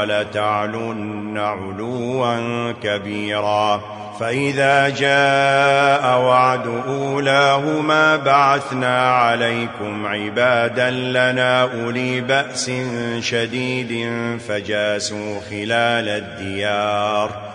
ولتعلن علوا كبيرا. فإذا جاء وعد أولاهما بعثنا عليكم عبادا لنا أولي بأس شديد فجاسوا خلال الديار.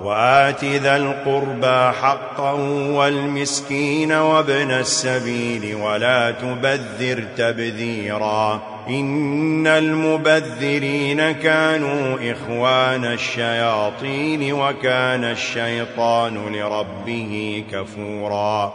وآت ذا القربى حقا والمسكين وابن السبيل ولا تبذر تبذيرا إن المبذرين كانوا إخوان الشياطين وكان الشيطان لربه كفورا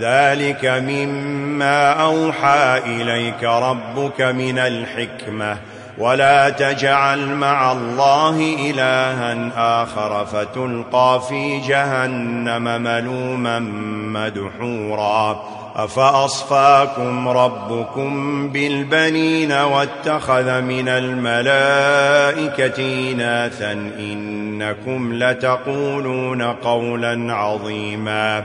ذلك مما أوحى إليك ربك من الحكمة. ولا تجعل مع الله إلها آخر فتلقى في جهنم ملوما مدحورا. أفأصفاكم ربكم بالبنين واتخذ من الملائكة إِنَاثًا إنكم لتقولون قولا عظيما.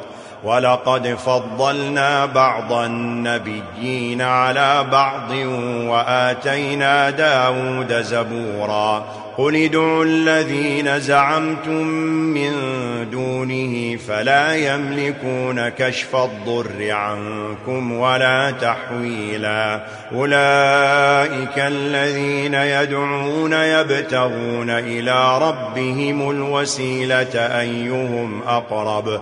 وَلَقَدْ فَضَّلْنَا بَعْضَ النَّبِيِّينَ عَلَى بَعْضٍ وَآتَيْنَا دَاوُدَ زَبُورًا قُلِ ادْعُوا الَّذِينَ زَعَمْتُم مِّن دُونِهِ فَلَا يَمْلِكُونَ كَشْفَ الضُّرِّ عَنكُمْ وَلَا تَحْوِيلًا أُولَئِكَ الَّذِينَ يَدْعُونَ يَبْتَغُونَ إِلَى رَبِّهِمُ الْوَسِيلَةَ أَيُّهُمْ أَقْرَبُ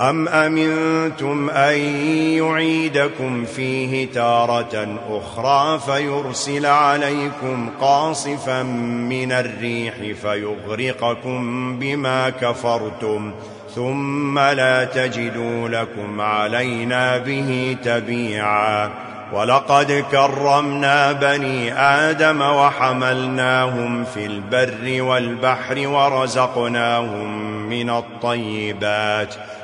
أم أمنتم أن يعيدكم فيه تارة أخرى فيرسل عليكم قاصفا من الريح فيغرقكم بما كفرتم ثم لا تجدوا لكم علينا به تبيعا ولقد كرمنا بني آدم وحملناهم في البر والبحر ورزقناهم من الطيبات ۖ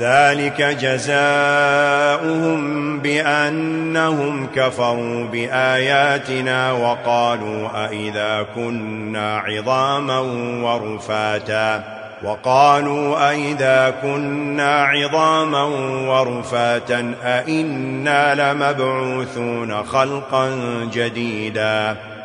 ذلك جزاؤهم بأنهم كفروا بآياتنا وقالوا أئذا كنا عظاما ورفاتا وقالوا أئذا كنا عظاما ورفاتا أئنا لمبعوثون خلقا جديدا